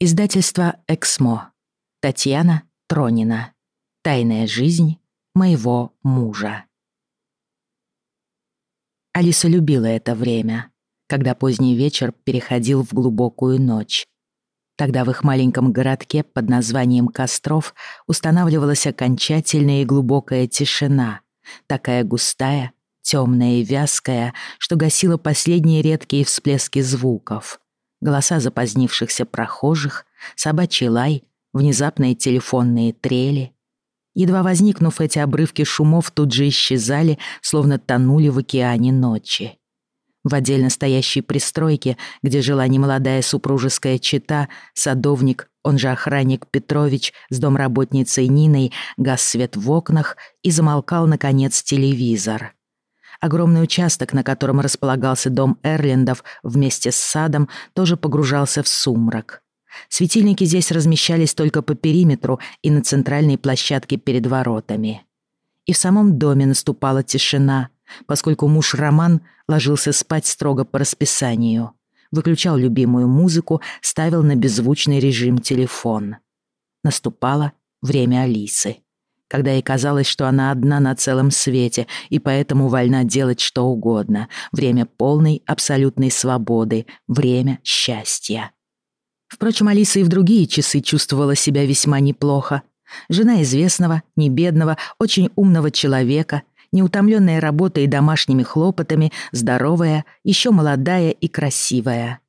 Издательство «Эксмо». Татьяна Тронина. Тайная жизнь моего мужа. Алиса любила это время, когда поздний вечер переходил в глубокую ночь. Тогда в их маленьком городке под названием Костров устанавливалась окончательная и глубокая тишина, такая густая, темная и вязкая, что гасила последние редкие всплески звуков — голоса запозднившихся прохожих, собачий лай, внезапные телефонные трели. Едва возникнув, эти обрывки шумов тут же исчезали, словно тонули в океане ночи. В отдельно стоящей пристройке, где жила немолодая супружеская чета, садовник, он же охранник Петрович с домработницей Ниной, гас свет в окнах и замолкал, наконец, телевизор. Огромный участок, на котором располагался дом Эрлендов вместе с садом, тоже погружался в сумрак. Светильники здесь размещались только по периметру и на центральной площадке перед воротами. И в самом доме наступала тишина, поскольку муж Роман ложился спать строго по расписанию. Выключал любимую музыку, ставил на беззвучный режим телефон. Наступало время Алисы когда ей казалось, что она одна на целом свете и поэтому вольна делать что угодно. Время полной, абсолютной свободы, время счастья. Впрочем, Алиса и в другие часы чувствовала себя весьма неплохо. Жена известного, небедного, очень умного человека, неутомленная работой и домашними хлопотами, здоровая, еще молодая и красивая.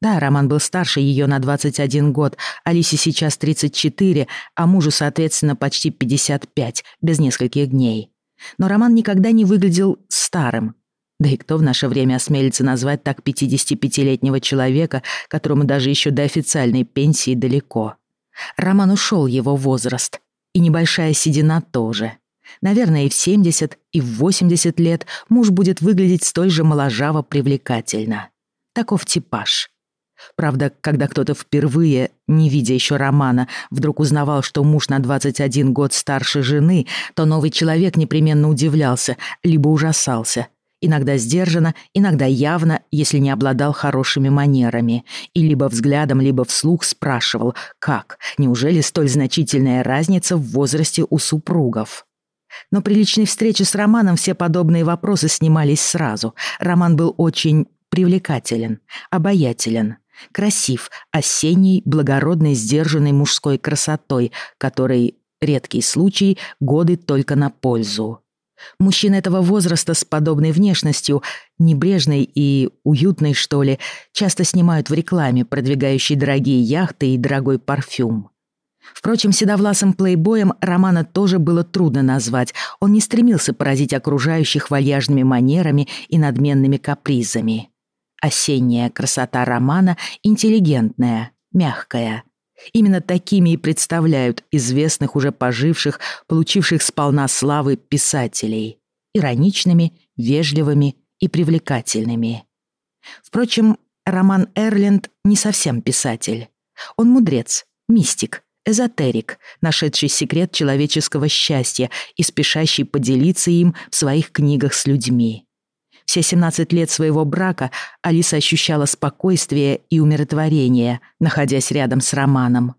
Да, Роман был старше ее на 21 год, Алисе сейчас 34, а мужу, соответственно, почти 55, без нескольких дней. Но Роман никогда не выглядел старым. Да и кто в наше время осмелится назвать так 55-летнего человека, которому даже еще до официальной пенсии далеко? Роман ушел его возраст. И небольшая седина тоже. Наверное, и в 70, и в 80 лет муж будет выглядеть столь же моложаво привлекательно. Таков типаж. Правда, когда кто-то впервые, не видя еще романа, вдруг узнавал, что муж на 21 год старше жены, то новый человек непременно удивлялся, либо ужасался. Иногда сдержанно, иногда явно, если не обладал хорошими манерами. И либо взглядом, либо вслух спрашивал, как, неужели столь значительная разница в возрасте у супругов? Но при личной встрече с Романом все подобные вопросы снимались сразу. Роман был очень привлекателен, обаятелен, Красив, осенней, благородной, сдержанной мужской красотой, которой, редкий случай, годы только на пользу. Мужчин этого возраста с подобной внешностью, небрежной и уютной, что ли, часто снимают в рекламе, продвигающей дорогие яхты и дорогой парфюм. Впрочем, седовласым плейбоем Романа тоже было трудно назвать. Он не стремился поразить окружающих вальяжными манерами и надменными капризами. Осенняя красота романа интеллигентная, мягкая. Именно такими и представляют известных уже поживших, получивших сполна славы писателей. Ироничными, вежливыми и привлекательными. Впрочем, Роман Эрленд не совсем писатель. Он мудрец, мистик, эзотерик, нашедший секрет человеческого счастья и спешащий поделиться им в своих книгах с людьми. Все 17 лет своего брака Алиса ощущала спокойствие и умиротворение, находясь рядом с Романом.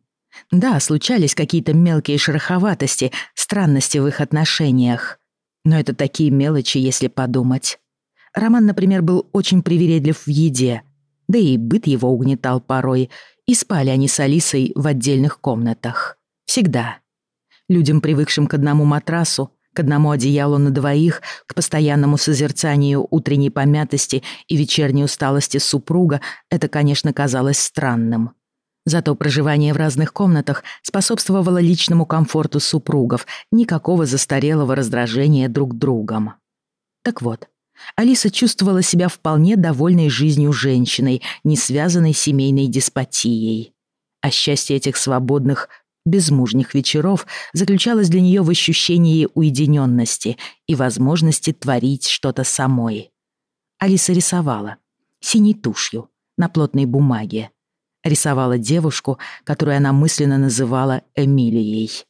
Да, случались какие-то мелкие шероховатости, странности в их отношениях. Но это такие мелочи, если подумать. Роман, например, был очень привередлив в еде, да и быт его угнетал порой, и спали они с Алисой в отдельных комнатах. Всегда. Людям, привыкшим к одному матрасу, к одному одеялу на двоих, к постоянному созерцанию утренней помятости и вечерней усталости супруга, это, конечно, казалось странным. Зато проживание в разных комнатах способствовало личному комфорту супругов, никакого застарелого раздражения друг другом. Так вот, Алиса чувствовала себя вполне довольной жизнью женщиной, не связанной семейной деспотией. А счастье этих свободных, безмужних вечеров заключалась для нее в ощущении уединенности и возможности творить что-то самой. Алиса рисовала, синей тушью, на плотной бумаге. Рисовала девушку, которую она мысленно называла Эмилией.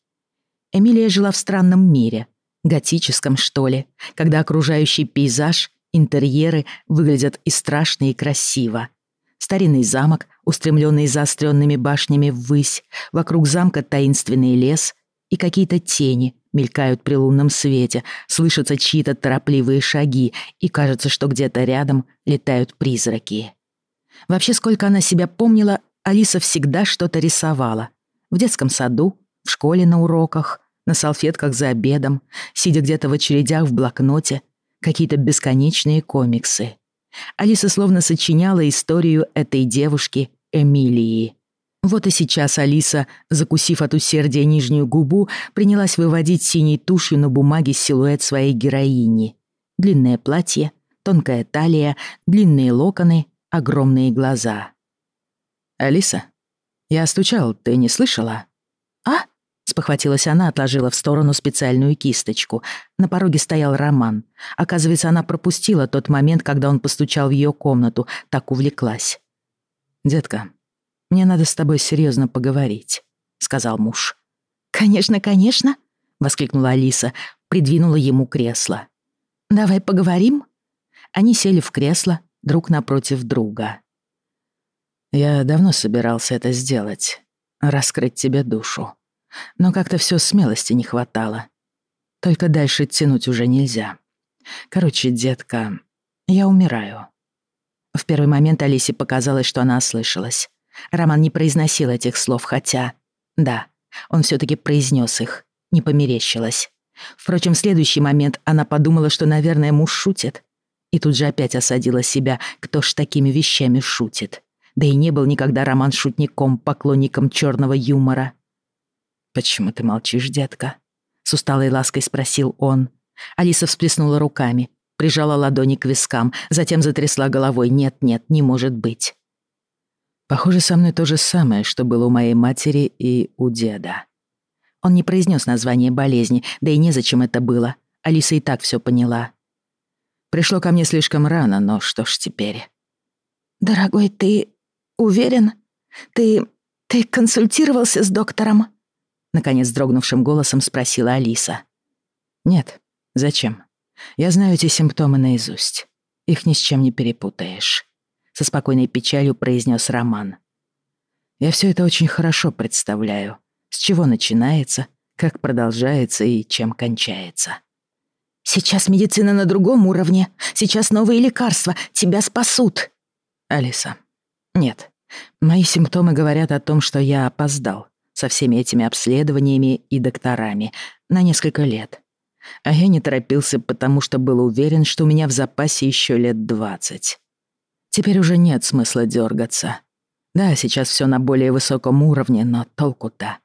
Эмилия жила в странном мире, готическом, что ли, когда окружающий пейзаж, интерьеры выглядят и страшно, и красиво. Старинный замок, устремленный заостренными башнями ввысь, вокруг замка таинственный лес и какие-то тени мелькают при лунном свете, слышатся чьи-то торопливые шаги, и кажется, что где-то рядом летают призраки. Вообще, сколько она себя помнила, Алиса всегда что-то рисовала. В детском саду, в школе на уроках, на салфетках за обедом, сидя где-то в очередях в блокноте, какие-то бесконечные комиксы. Алиса словно сочиняла историю этой девушки Эмилии. Вот и сейчас Алиса, закусив от усердия нижнюю губу, принялась выводить синей тушью на бумаге силуэт своей героини. Длинное платье, тонкая талия, длинные локоны, огромные глаза. «Алиса, я стучал, ты не слышала?» Спохватилась она, отложила в сторону специальную кисточку. На пороге стоял Роман. Оказывается, она пропустила тот момент, когда он постучал в ее комнату, так увлеклась. «Детка, мне надо с тобой серьезно поговорить», — сказал муж. «Конечно, конечно», — воскликнула Алиса, придвинула ему кресло. «Давай поговорим?» Они сели в кресло друг напротив друга. «Я давно собирался это сделать, раскрыть тебе душу», но как-то все смелости не хватало. Только дальше тянуть уже нельзя. Короче, детка, я умираю. В первый момент Алисе показалось, что она ослышалась. Роман не произносил этих слов, хотя... Да, он все таки произнес их, не померещилась. Впрочем, в следующий момент она подумала, что, наверное, муж шутит. И тут же опять осадила себя, кто ж такими вещами шутит. Да и не был никогда Роман шутником, поклонником черного юмора. «Почему ты молчишь, детка?» С усталой лаской спросил он. Алиса всплеснула руками, прижала ладони к вискам, затем затрясла головой. «Нет, нет, не может быть». Похоже, со мной то же самое, что было у моей матери и у деда. Он не произнес название болезни, да и незачем это было. Алиса и так все поняла. Пришло ко мне слишком рано, но что ж теперь? «Дорогой, ты уверен? Ты... ты консультировался с доктором?» Наконец дрогнувшим голосом спросила Алиса. «Нет, зачем? Я знаю эти симптомы наизусть. Их ни с чем не перепутаешь», — со спокойной печалью произнес Роман. «Я все это очень хорошо представляю. С чего начинается, как продолжается и чем кончается». «Сейчас медицина на другом уровне. Сейчас новые лекарства. Тебя спасут». «Алиса, нет. Мои симптомы говорят о том, что я опоздал со всеми этими обследованиями и докторами на несколько лет. А я не торопился, потому что был уверен, что у меня в запасе еще лет двадцать. Теперь уже нет смысла дергаться. Да, сейчас все на более высоком уровне, но толку-то.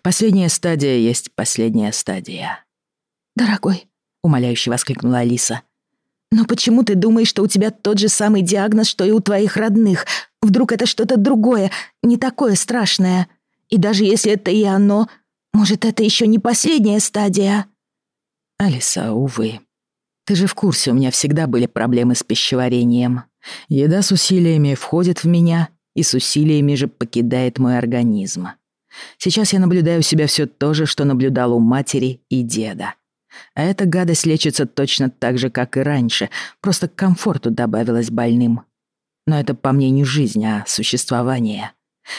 Последняя стадия есть последняя стадия. «Дорогой», — умоляюще воскликнула Алиса, «но почему ты думаешь, что у тебя тот же самый диагноз, что и у твоих родных? Вдруг это что-то другое, не такое страшное?» И даже если это и оно, может, это еще не последняя стадия?» «Алиса, увы. Ты же в курсе, у меня всегда были проблемы с пищеварением. Еда с усилиями входит в меня и с усилиями же покидает мой организм. Сейчас я наблюдаю у себя все то же, что наблюдал у матери и деда. А эта гадость лечится точно так же, как и раньше, просто к комфорту добавилась больным. Но это по мне не жизнь, а существование.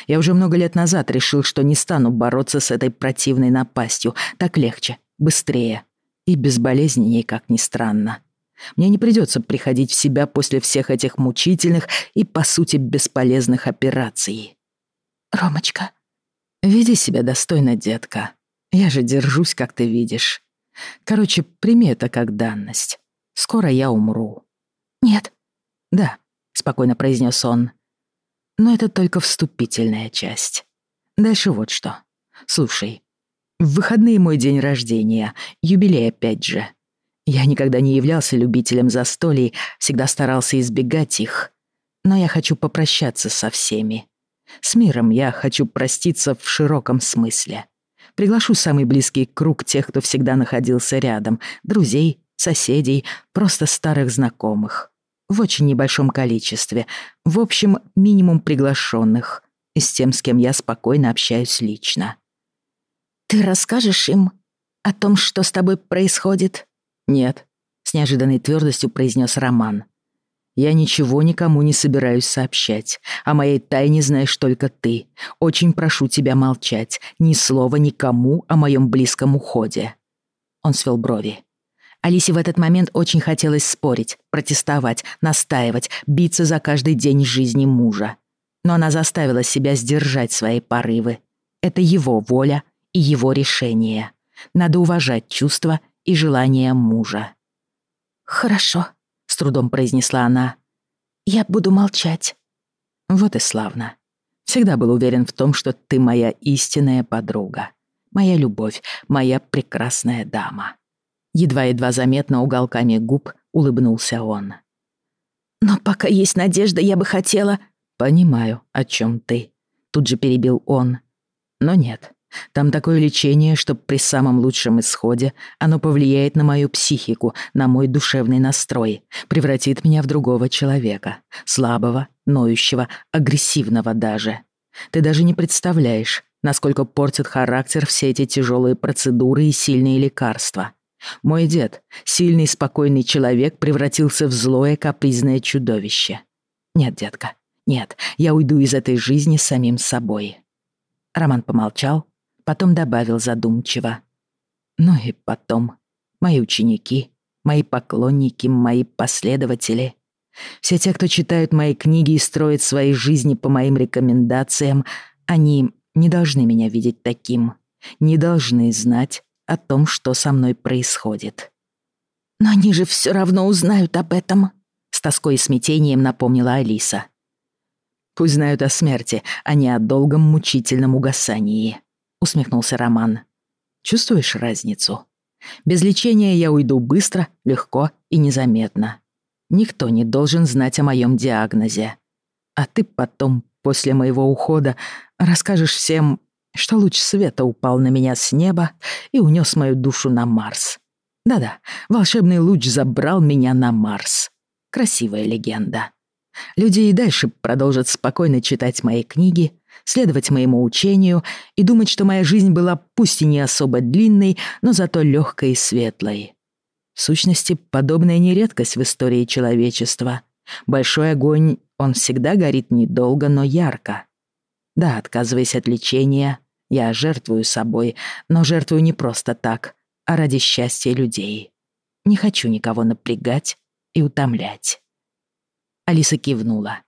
Я уже много лет назад решил, что не стану бороться с этой противной напастью. Так легче, быстрее и безболезненнее, как ни странно. Мне не придется приходить в себя после всех этих мучительных и, по сути, бесполезных операций. «Ромочка...» «Веди себя достойно, детка. Я же держусь, как ты видишь. Короче, прими это как данность. Скоро я умру». «Нет». «Да», — спокойно произнес он. Но это только вступительная часть. Дальше вот что. Слушай, в выходные мой день рождения, юбилей опять же. Я никогда не являлся любителем застолий, всегда старался избегать их. Но я хочу попрощаться со всеми. С миром я хочу проститься в широком смысле. Приглашу самый близкий круг тех, кто всегда находился рядом, друзей, соседей, просто старых знакомых в очень небольшом количестве. В общем, минимум приглашенных. И с тем, с кем я спокойно общаюсь лично. «Ты расскажешь им о том, что с тобой происходит?» «Нет», — с неожиданной твердостью произнес Роман. Я ничего никому не собираюсь сообщать. О моей тайне знаешь только ты. Очень прошу тебя молчать. Ни слова никому о моем близком уходе». Он свел брови. Алисе в этот момент очень хотелось спорить, протестовать, настаивать, биться за каждый день жизни мужа. Но она заставила себя сдержать свои порывы. Это его воля и его решение. Надо уважать чувства и желания мужа. «Хорошо», с трудом произнесла она. «Я буду молчать». «Вот и славно. Всегда был уверен в том, что ты моя истинная подруга. Моя любовь, моя прекрасная дама». Едва-едва заметно уголками губ улыбнулся он. «Но пока есть надежда, я бы хотела...» «Понимаю, о чем ты», — тут же перебил он. «Но нет, там такое лечение, что при самом лучшем исходе оно повлияет на мою психику, на мой душевный настрой, превратит меня в другого человека, слабого, ноющего, агрессивного даже. Ты даже не представляешь, насколько портят характер все эти тяжелые процедуры и сильные лекарства. Мой дед, сильный спокойный человек, превратился в злое капризное чудовище. Нет, детка, нет, я уйду из этой жизни самим собой. Роман помолчал, Потом добавил задумчиво. Ну и потом. Мои ученики, мои поклонники, мои последователи. Все те, кто читают мои книги и строят свои жизни по моим рекомендациям, они не должны меня видеть таким. Не должны знать о том, что со мной происходит. «Но они же все равно узнают об этом», — с тоской и смятением напомнила Алиса. «Пусть знают о смерти, а не о долгом мучительном угасании», усмехнулся Роман. Чувствуешь разницу? Без лечения я уйду быстро, легко и незаметно. Никто не должен знать о моем диагнозе. А ты потом, после моего ухода, расскажешь всем, что луч света упал на меня с неба и унес мою душу на Марс. Да-да, волшебный луч забрал меня на Марс. Красивая легенда. Люди и дальше продолжат спокойно читать мои книги, следовать моему учению и думать, что моя жизнь была пусть и не особо длинной, но зато легкой и светлой. В сущности, подобная не редкость в истории человечества. Большой огонь, он всегда горит недолго, но ярко. Да, отказываясь от лечения, я жертвую собой, но жертвую не просто так, а ради счастья людей. Не хочу никого напрягать и утомлять. Алиса кивнула.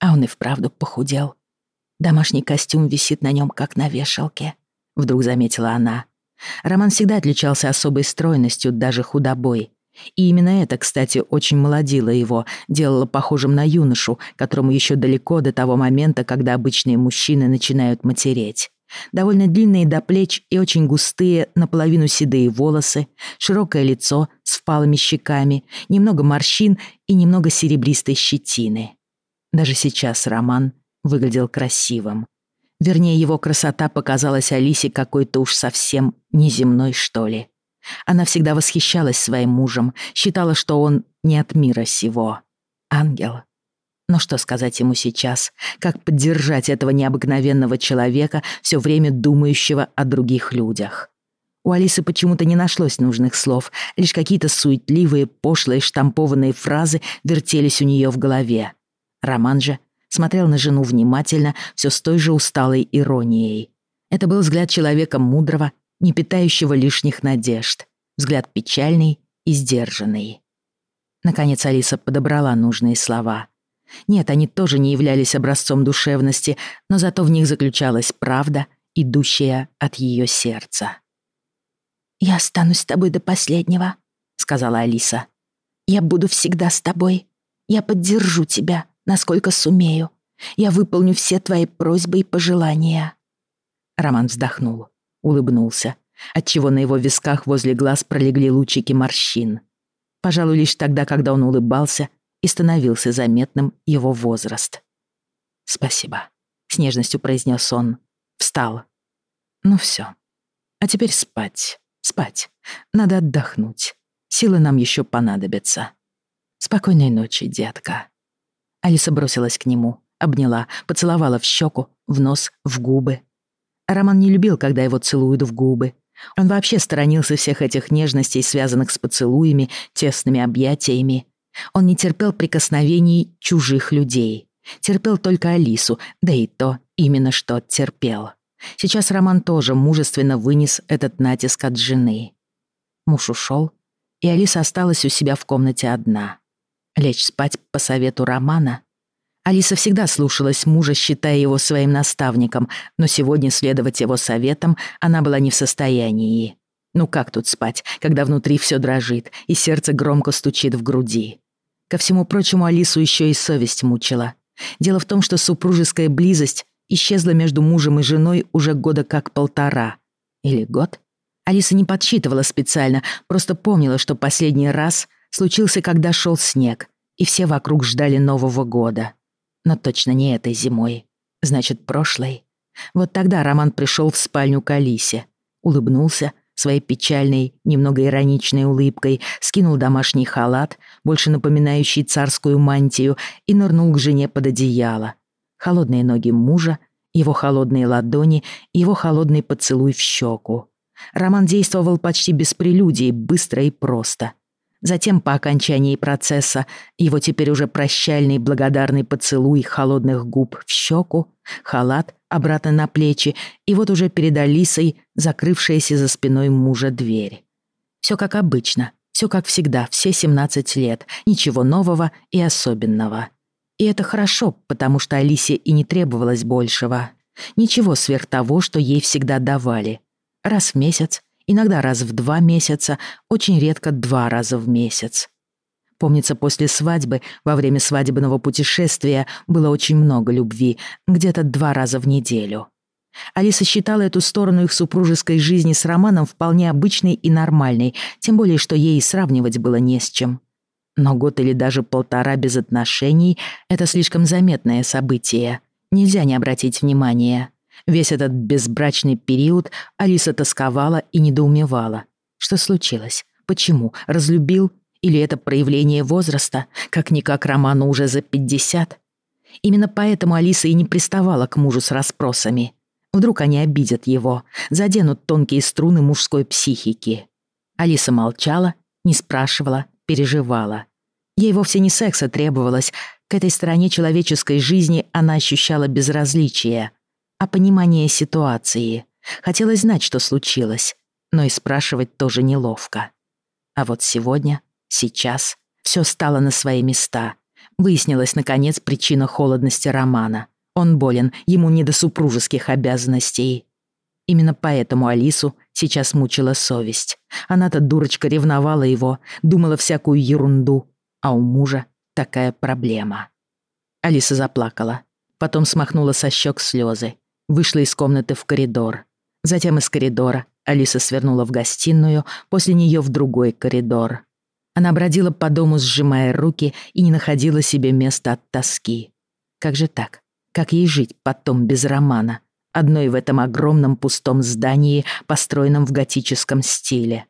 А он и вправду похудел. Домашний костюм висит на нем, как на вешалке. Вдруг заметила она. Роман всегда отличался особой стройностью, даже худобой. И именно это, кстати, очень молодило его, делало похожим на юношу, которому еще далеко до того момента, когда обычные мужчины начинают матереть. Довольно длинные до плеч и очень густые, наполовину седые волосы, широкое лицо с впалыми щеками, немного морщин и немного серебристой щетины. Даже сейчас Роман выглядел красивым. Вернее, его красота показалась Алисе какой-то уж совсем неземной, что ли. Она всегда восхищалась своим мужем, считала, что он не от мира сего. Ангел. Но что сказать ему сейчас? Как поддержать этого необыкновенного человека, все время думающего о других людях? У Алисы почему-то не нашлось нужных слов, лишь какие-то суетливые, пошлые, штампованные фразы вертелись у нее в голове. Роман же смотрел на жену внимательно, все с той же усталой иронией. Это был взгляд человека мудрого, не питающего лишних надежд. Взгляд печальный и сдержанный. Наконец Алиса подобрала нужные слова. Нет, они тоже не являлись образцом душевности, но зато в них заключалась правда, идущая от ее сердца. «Я останусь с тобой до последнего», — сказала Алиса. «Я буду всегда с тобой. Я поддержу тебя, насколько сумею. Я выполню все твои просьбы и пожелания». Роман вздохнул, улыбнулся, отчего на его висках возле глаз пролегли лучики морщин. Пожалуй, лишь тогда, когда он улыбался, и становился заметным его возраст. «Спасибо», — с нежностью произнес он. Встал. «Ну все. А теперь спать, спать. Надо отдохнуть. Силы нам еще понадобятся. Спокойной ночи, детка». Алиса бросилась к нему, обняла, поцеловала в щеку, в нос, в губы. Роман не любил, когда его целуют в губы. Он вообще сторонился всех этих нежностей, связанных с поцелуями, тесными объятиями. Он не терпел прикосновений чужих людей. Терпел только Алису, да и то именно что терпел. Сейчас Роман тоже мужественно вынес этот натиск от жены. Муж ушел, и Алиса осталась у себя в комнате одна. Лечь спать по совету Романа? Алиса всегда слушалась мужа, считая его своим наставником, но сегодня следовать его советам она была не в состоянии. Ну как тут спать, когда внутри все дрожит и сердце громко стучит в груди? Ко всему прочему, Алису еще и совесть мучила. Дело в том, что супружеская близость исчезла между мужем и женой уже года как полтора. Или год? Алиса не подсчитывала специально, просто помнила, что последний раз случился, когда шел снег, и все вокруг ждали Нового года. Но точно не этой зимой. Значит, прошлой. Вот тогда Роман пришел в спальню к Алисе, улыбнулся, своей печальной, немного ироничной улыбкой, скинул домашний халат, больше напоминающий царскую мантию, и нырнул к жене под одеяло. Холодные ноги мужа, его холодные ладони, его холодный поцелуй в щеку. Роман действовал почти без прелюдий, быстро и просто. Затем, по окончании процесса, его теперь уже прощальный благодарный поцелуй холодных губ в щеку, халат обратно на плечи, и вот уже перед Алисой закрывшаяся за спиной мужа дверь. Все как обычно, все как всегда, все 17 лет, ничего нового и особенного. И это хорошо, потому что Алисе и не требовалось большего. Ничего сверх того, что ей всегда давали. Раз в месяц, иногда раз в два месяца, очень редко два раза в месяц. Помнится, после свадьбы, во время свадебного путешествия, было очень много любви, где-то два раза в неделю. Алиса считала эту сторону их супружеской жизни с Романом вполне обычной и нормальной, тем более, что ей сравнивать было не с чем. Но год или даже полтора без отношений — это слишком заметное событие. Нельзя не обратить внимания. Весь этот безбрачный период Алиса тосковала и недоумевала. Что случилось? Почему? Разлюбил? Или это проявление возраста? Как-никак Роману уже за пятьдесят? Именно поэтому Алиса и не приставала к мужу с расспросами. Вдруг они обидят его, заденут тонкие струны мужской психики. Алиса молчала, не спрашивала, переживала. Ей вовсе не секса требовалось, к этой стороне человеческой жизни она ощущала безразличие, а понимание ситуации. Хотелось знать, что случилось, но и спрашивать тоже неловко. А вот сегодня Сейчас все стало на свои места. Выяснилась, наконец, причина холодности Романа. Он болен, ему не до супружеских обязанностей. Именно поэтому Алису сейчас мучила совесть. Она-то, дурочка, ревновала его, думала всякую ерунду. А у мужа такая проблема. Алиса заплакала. Потом смахнула со щек слезы. Вышла из комнаты в коридор. Затем из коридора Алиса свернула в гостиную, после нее в другой коридор. Она бродила по дому, сжимая руки, и не находила себе места от тоски. Как же так? Как ей жить потом без романа? Одной в этом огромном пустом здании, построенном в готическом стиле.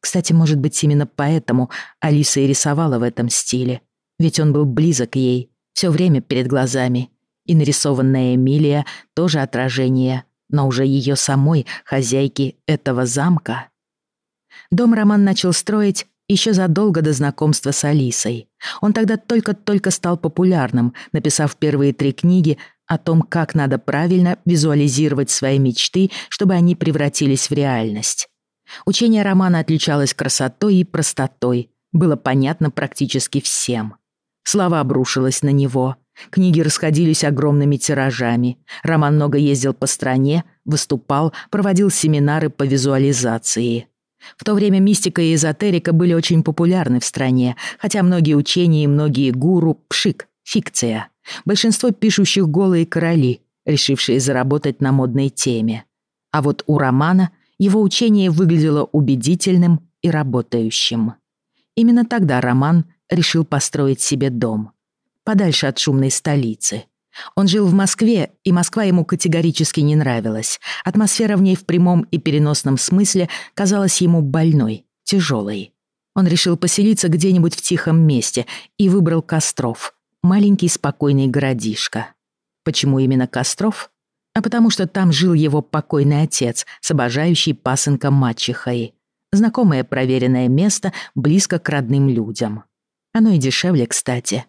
Кстати, может быть, именно поэтому Алиса и рисовала в этом стиле. Ведь он был близок ей, все время перед глазами. И нарисованная Эмилия тоже отражение, но уже ее самой, хозяйки этого замка. Дом Роман начал строить еще задолго до знакомства с Алисой. Он тогда только-только стал популярным, написав первые три книги о том, как надо правильно визуализировать свои мечты, чтобы они превратились в реальность. Учение романа отличалось красотой и простотой, было понятно практически всем. Слава обрушилась на него. Книги расходились огромными тиражами. Роман много ездил по стране, выступал, проводил семинары по визуализации. В то время мистика и эзотерика были очень популярны в стране, хотя многие учения и многие гуру — пшик, фикция. Большинство пишущих голые короли, решившие заработать на модной теме. А вот у Романа его учение выглядело убедительным и работающим. Именно тогда Роман решил построить себе дом. Подальше от шумной столицы — он жил в Москве, и Москва ему категорически не нравилась. Атмосфера в ней в прямом и переносном смысле казалась ему больной, тяжелой. Он решил поселиться где-нибудь в тихом месте и выбрал Костров, маленький спокойный городишко. Почему именно Костров? А потому что там жил его покойный отец с обожающей пасынком мачехой. Знакомое проверенное место близко к родным людям. Оно и дешевле, кстати.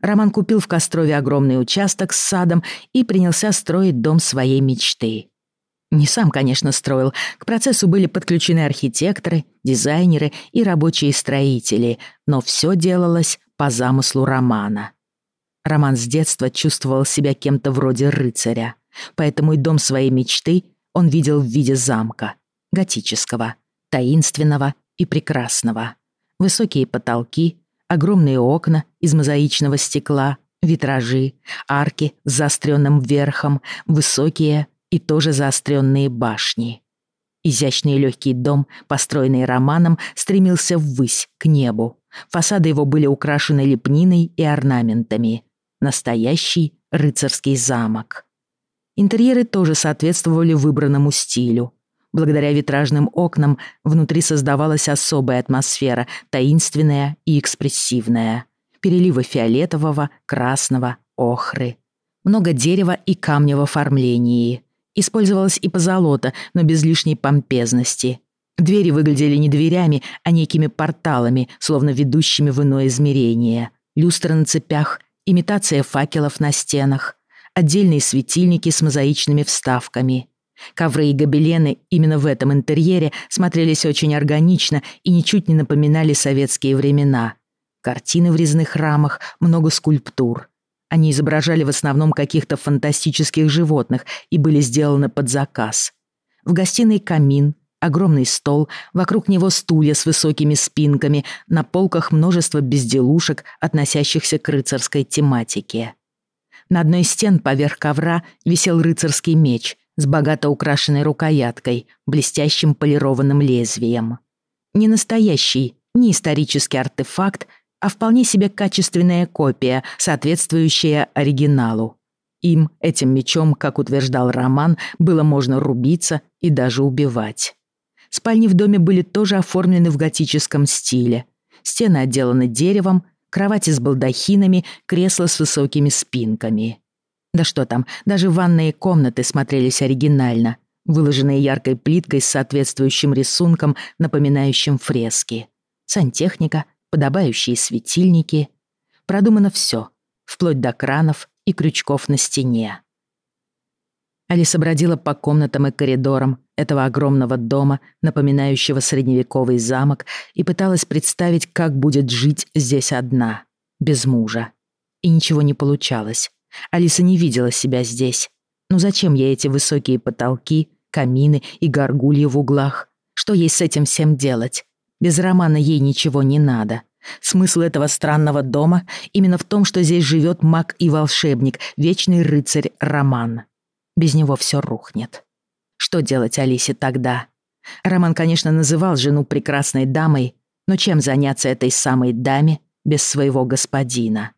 Роман купил в Кострове огромный участок с садом и принялся строить дом своей мечты. Не сам, конечно, строил. К процессу были подключены архитекторы, дизайнеры и рабочие строители, но все делалось по замыслу Романа. Роман с детства чувствовал себя кем-то вроде рыцаря, поэтому и дом своей мечты он видел в виде замка, готического, таинственного и прекрасного. Высокие потолки, огромные окна из мозаичного стекла, витражи, арки с заостренным верхом, высокие и тоже заостренные башни. Изящный легкий дом, построенный Романом, стремился ввысь, к небу. Фасады его были украшены лепниной и орнаментами. Настоящий рыцарский замок. Интерьеры тоже соответствовали выбранному стилю. Благодаря витражным окнам внутри создавалась особая атмосфера, таинственная и экспрессивная. Переливы фиолетового, красного, охры. Много дерева и камня в оформлении. Использовалась и позолота, но без лишней помпезности. Двери выглядели не дверями, а некими порталами, словно ведущими в иное измерение. Люстры на цепях, имитация факелов на стенах, отдельные светильники с мозаичными вставками. Ковры и гобелены именно в этом интерьере смотрелись очень органично и ничуть не напоминали советские времена. Картины в резных рамах, много скульптур. Они изображали в основном каких-то фантастических животных и были сделаны под заказ. В гостиной камин, огромный стол, вокруг него стулья с высокими спинками, на полках множество безделушек, относящихся к рыцарской тематике. На одной из стен поверх ковра висел рыцарский меч с богато украшенной рукояткой, блестящим полированным лезвием. Не настоящий, не исторический артефакт, а вполне себе качественная копия, соответствующая оригиналу. Им, этим мечом, как утверждал Роман, было можно рубиться и даже убивать. Спальни в доме были тоже оформлены в готическом стиле. Стены отделаны деревом, кровати с балдахинами, кресла с высокими спинками. Да что там, даже ванные комнаты смотрелись оригинально, выложенные яркой плиткой с соответствующим рисунком, напоминающим фрески. Сантехника, подобающие светильники. Продумано все, вплоть до кранов и крючков на стене. Алиса бродила по комнатам и коридорам этого огромного дома, напоминающего средневековый замок, и пыталась представить, как будет жить здесь одна, без мужа. И ничего не получалось. Алиса не видела себя здесь. Ну зачем ей эти высокие потолки, камины и горгульи в углах? Что ей с этим всем делать? Без романа ей ничего не надо. Смысл этого странного дома именно в том, что здесь живет маг и волшебник, вечный рыцарь Роман. Без него все рухнет. Что делать Алисе тогда? Роман, конечно, называл жену прекрасной дамой, но чем заняться этой самой даме без своего господина?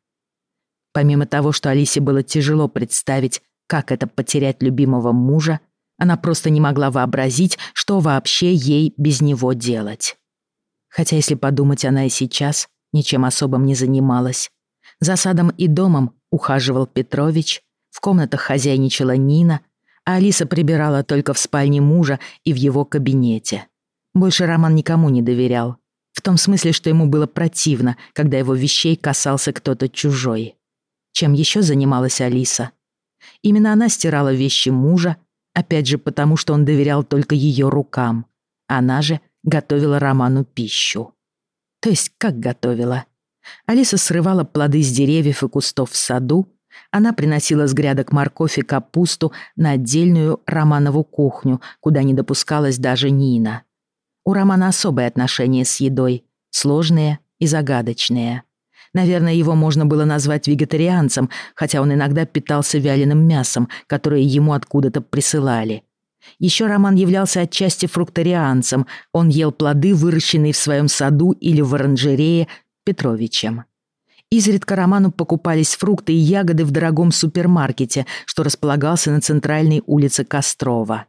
Помимо того, что Алисе было тяжело представить, как это потерять любимого мужа, она просто не могла вообразить, что вообще ей без него делать. Хотя, если подумать, она и сейчас ничем особым не занималась. За садом и домом ухаживал Петрович, в комнатах хозяйничала Нина, а Алиса прибирала только в спальне мужа и в его кабинете. Больше Роман никому не доверял. В том смысле, что ему было противно, когда его вещей касался кто-то чужой. Чем еще занималась Алиса? Именно она стирала вещи мужа, опять же потому, что он доверял только ее рукам. Она же готовила Роману пищу. То есть как готовила? Алиса срывала плоды с деревьев и кустов в саду, она приносила с грядок морковь и капусту на отдельную Романову кухню, куда не допускалась даже Нина. У Романа особые отношения с едой, сложные и загадочные. Наверное, его можно было назвать вегетарианцем, хотя он иногда питался вяленым мясом, которое ему откуда-то присылали. Еще Роман являлся отчасти фрукторианцем, он ел плоды, выращенные в своем саду или в оранжерее Петровичем. Изредка Роману покупались фрукты и ягоды в дорогом супермаркете, что располагался на центральной улице Кострова.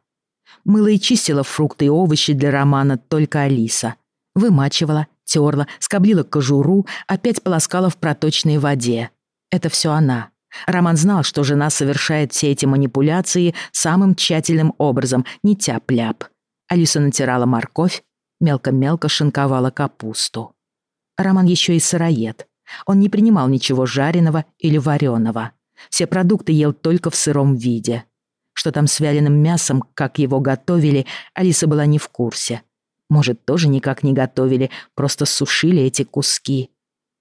Мыла и чистила фрукты и овощи для Романа только Алиса. Вымачивала, терла, скоблила кожуру, опять полоскала в проточной воде. Это все она. Роман знал, что жена совершает все эти манипуляции самым тщательным образом, не тяп-ляп. Алиса натирала морковь, мелко-мелко шинковала капусту. Роман еще и сыроед. Он не принимал ничего жареного или вареного. Все продукты ел только в сыром виде. Что там с вяленым мясом, как его готовили, Алиса была не в курсе. Может, тоже никак не готовили, просто сушили эти куски.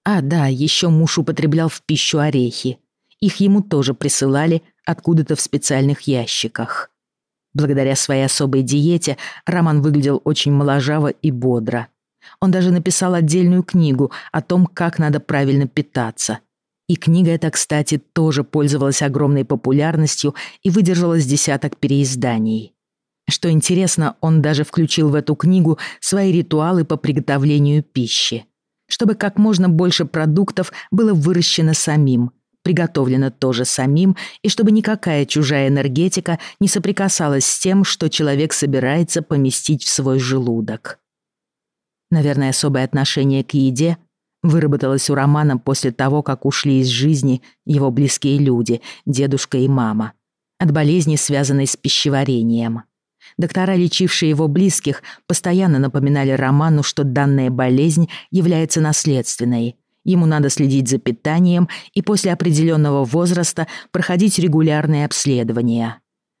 А, да, еще муж употреблял в пищу орехи. Их ему тоже присылали откуда-то в специальных ящиках. Благодаря своей особой диете Роман выглядел очень моложаво и бодро. Он даже написал отдельную книгу о том, как надо правильно питаться. И книга эта, кстати, тоже пользовалась огромной популярностью и выдержала десяток переизданий. Что интересно, он даже включил в эту книгу свои ритуалы по приготовлению пищи. Чтобы как можно больше продуктов было выращено самим, приготовлено тоже самим, и чтобы никакая чужая энергетика не соприкасалась с тем, что человек собирается поместить в свой желудок. Наверное, особое отношение к еде выработалось у Романа после того, как ушли из жизни его близкие люди, дедушка и мама, от болезни, связанной с пищеварением. Доктора, лечившие его близких, постоянно напоминали Роману, что данная болезнь является наследственной. Ему надо следить за питанием и после определенного возраста проходить регулярные обследования.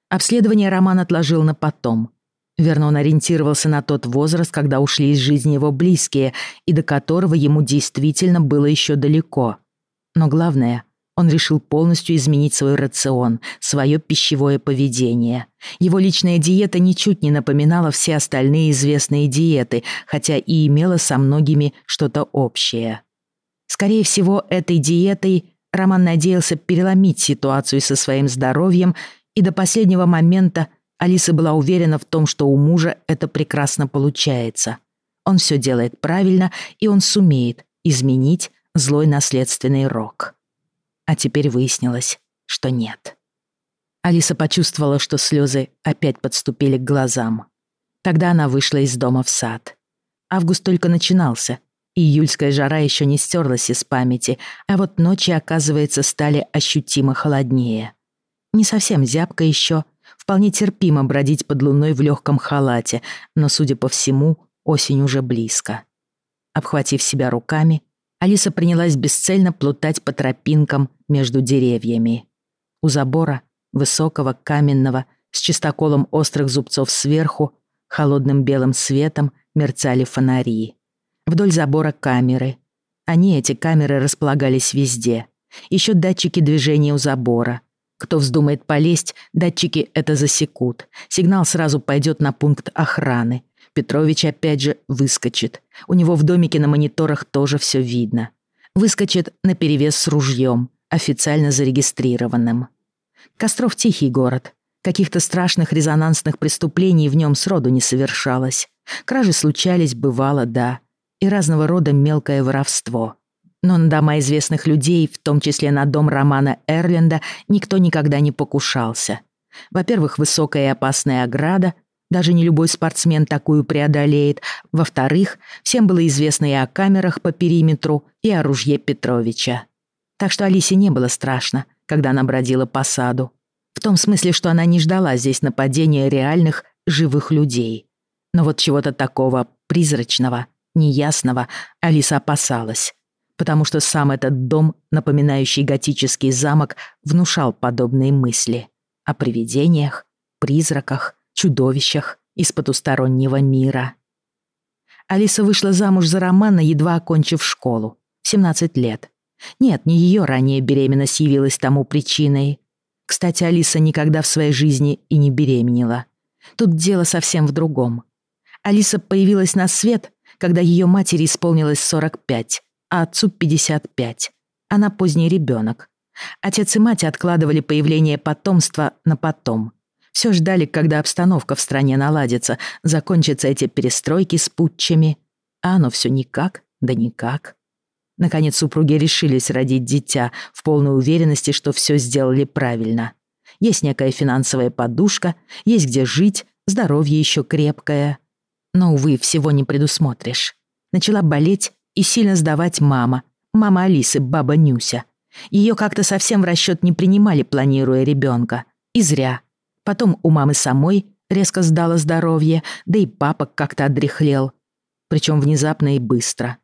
Обследование Роман отложил на потом, Верно, он ориентировался на тот возраст, когда ушли из жизни его близкие, и до которого ему действительно было еще далеко. Но главное, он решил полностью изменить свой рацион, свое пищевое поведение. Его личная диета ничуть не напоминала все остальные известные диеты, хотя и имела со многими что-то общее. Скорее всего, этой диетой Роман надеялся переломить ситуацию со своим здоровьем и до последнего момента Алиса была уверена в том, что у мужа это прекрасно получается. Он все делает правильно, и он сумеет изменить злой наследственный рок. А теперь выяснилось, что нет. Алиса почувствовала, что слезы опять подступили к глазам. Тогда она вышла из дома в сад. Август только начинался, и июльская жара еще не стерлась из памяти, а вот ночи, оказывается, стали ощутимо холоднее. Не совсем зябко еще, Вполне терпимо бродить под луной в легком халате, но, судя по всему, осень уже близко. Обхватив себя руками, Алиса принялась бесцельно плутать по тропинкам между деревьями. У забора, высокого, каменного, с чистоколом острых зубцов сверху, холодным белым светом мерцали фонари. Вдоль забора камеры. Они, эти камеры, располагались везде. Еще датчики движения у забора — кто вздумает полезть, датчики это засекут. Сигнал сразу пойдет на пункт охраны. Петрович опять же выскочит. У него в домике на мониторах тоже все видно. Выскочит наперевес с ружьем, официально зарегистрированным. Костров тихий город. Каких-то страшных резонансных преступлений в нем сроду не совершалось. Кражи случались, бывало, да. И разного рода мелкое воровство. Но на дома известных людей, в том числе на дом Романа Эрленда, никто никогда не покушался. Во-первых, высокая и опасная ограда, даже не любой спортсмен такую преодолеет. Во-вторых, всем было известно и о камерах по периметру, и о ружье Петровича. Так что Алисе не было страшно, когда она бродила по саду. В том смысле, что она не ждала здесь нападения реальных, живых людей. Но вот чего-то такого призрачного, неясного Алиса опасалась потому что сам этот дом, напоминающий готический замок, внушал подобные мысли о привидениях, призраках, чудовищах из потустороннего мира. Алиса вышла замуж за Романа, едва окончив школу. 17 лет. Нет, не ее ранняя беременность явилась тому причиной. Кстати, Алиса никогда в своей жизни и не беременела. Тут дело совсем в другом. Алиса появилась на свет, когда ее матери исполнилось 45, а отцу 55. Она поздний ребенок. Отец и мать откладывали появление потомства на потом. Все ждали, когда обстановка в стране наладится, закончатся эти перестройки с путчами. А оно все никак, да никак. Наконец супруги решились родить дитя в полной уверенности, что все сделали правильно. Есть некая финансовая подушка, есть где жить, здоровье еще крепкое. Но, увы, всего не предусмотришь. Начала болеть и сильно сдавать мама, мама Алисы, баба Нюся. Ее как-то совсем в расчет не принимали, планируя ребенка. И зря. Потом у мамы самой резко сдало здоровье, да и папа как-то отдряхлел. Причем внезапно и быстро.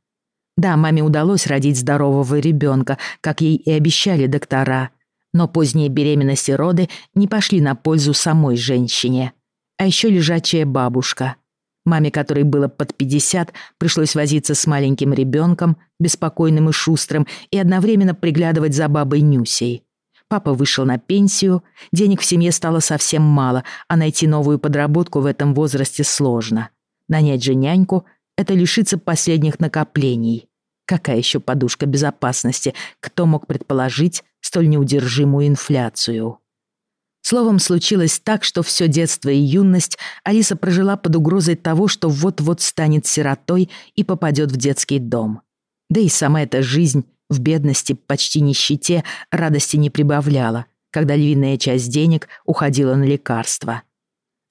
Да, маме удалось родить здорового ребенка, как ей и обещали доктора. Но поздние беременности роды не пошли на пользу самой женщине. А еще лежачая бабушка. Маме, которой было под 50, пришлось возиться с маленьким ребенком, беспокойным и шустрым, и одновременно приглядывать за бабой Нюсей. Папа вышел на пенсию, денег в семье стало совсем мало, а найти новую подработку в этом возрасте сложно. Нанять же няньку — это лишиться последних накоплений. Какая еще подушка безопасности? Кто мог предположить столь неудержимую инфляцию? Словом, случилось так, что все детство и юность Алиса прожила под угрозой того, что вот-вот станет сиротой и попадет в детский дом. Да и сама эта жизнь в бедности, почти нищете, радости не прибавляла, когда львиная часть денег уходила на лекарства.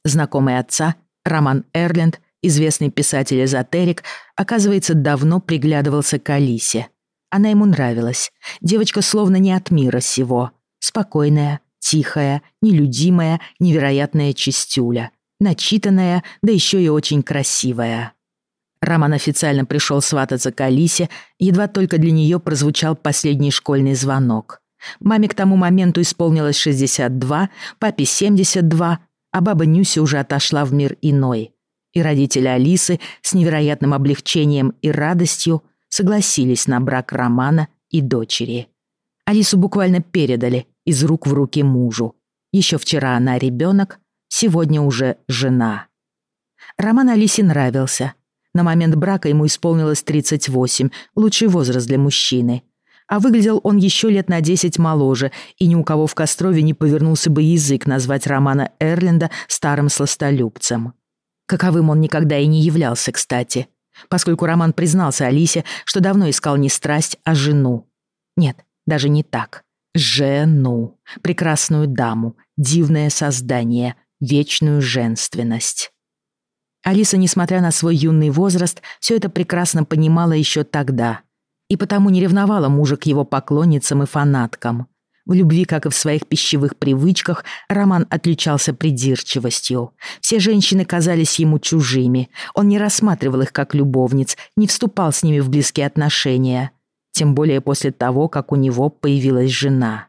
Знакомый отца, Роман Эрленд, известный писатель-эзотерик, оказывается, давно приглядывался к Алисе. Она ему нравилась. Девочка словно не от мира сего. Спокойная, тихая, нелюдимая, невероятная чистюля. Начитанная, да еще и очень красивая. Роман официально пришел свататься к Алисе, едва только для нее прозвучал последний школьный звонок. Маме к тому моменту исполнилось 62, папе 72, а баба Нюся уже отошла в мир иной. И родители Алисы с невероятным облегчением и радостью согласились на брак Романа и дочери. Алису буквально передали из рук в руки мужу. Еще вчера она ребенок, сегодня уже жена. Роман Алисе нравился, на момент брака ему исполнилось 38, лучший возраст для мужчины. А выглядел он еще лет на 10 моложе, и ни у кого в Кострове не повернулся бы язык назвать Романа Эрленда старым сластолюбцем. Каковым он никогда и не являлся, кстати, поскольку Роман признался Алисе, что давно искал не страсть, а жену. Нет, даже не так. Жену, прекрасную даму, дивное создание, вечную женственность. Алиса, несмотря на свой юный возраст, все это прекрасно понимала еще тогда. И потому не ревновала мужа к его поклонницам и фанаткам. В любви, как и в своих пищевых привычках, Роман отличался придирчивостью. Все женщины казались ему чужими. Он не рассматривал их как любовниц, не вступал с ними в близкие отношения. Тем более после того, как у него появилась жена.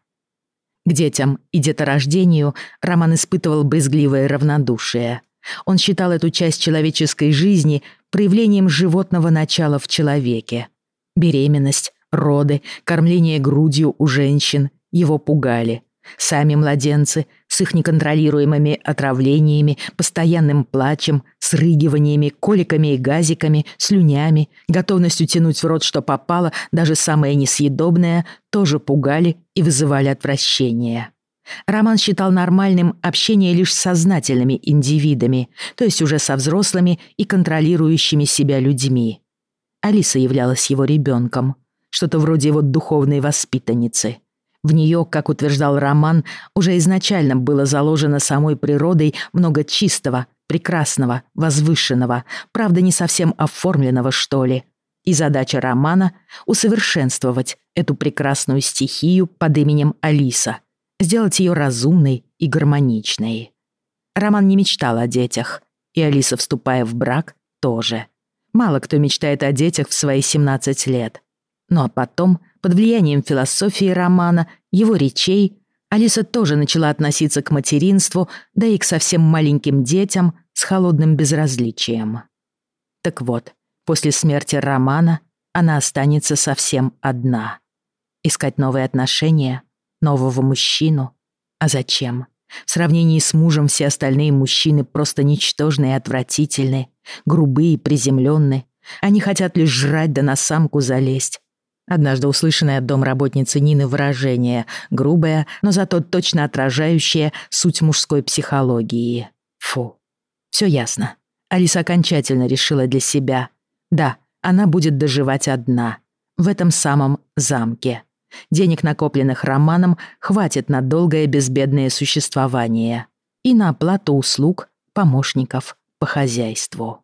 К детям и деторождению Роман испытывал брезгливое равнодушие – он считал эту часть человеческой жизни проявлением животного начала в человеке. Беременность, роды, кормление грудью у женщин его пугали. Сами младенцы с их неконтролируемыми отравлениями, постоянным плачем, срыгиваниями, коликами и газиками, слюнями, готовностью тянуть в рот, что попало, даже самое несъедобное, тоже пугали и вызывали отвращение. Роман считал нормальным общение лишь с сознательными индивидами, то есть уже со взрослыми и контролирующими себя людьми. Алиса являлась его ребенком, что-то вроде его духовной воспитанницы. В нее, как утверждал Роман, уже изначально было заложено самой природой много чистого, прекрасного, возвышенного, правда не совсем оформленного, что ли. И задача Романа — усовершенствовать эту прекрасную стихию под именем Алиса — сделать ее разумной и гармоничной. Роман не мечтал о детях, и Алиса, вступая в брак, тоже. Мало кто мечтает о детях в свои 17 лет. Ну а потом, под влиянием философии романа, его речей, Алиса тоже начала относиться к материнству, да и к совсем маленьким детям с холодным безразличием. Так вот, после смерти Романа она останется совсем одна. Искать новые отношения нового мужчину. А зачем? В сравнении с мужем все остальные мужчины просто ничтожные и отвратительные, грубые и приземленные. Они хотят лишь жрать да на самку залезть. Однажды услышанное от домработницы Нины выражение, грубое, но зато точно отражающее суть мужской психологии. Фу. Все ясно. Алиса окончательно решила для себя. Да, она будет доживать одна. В этом самом замке. Денег, накопленных Романом, хватит на долгое безбедное существование и на оплату услуг помощников по хозяйству.